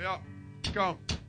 Ja, kom.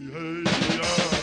Misbehavior.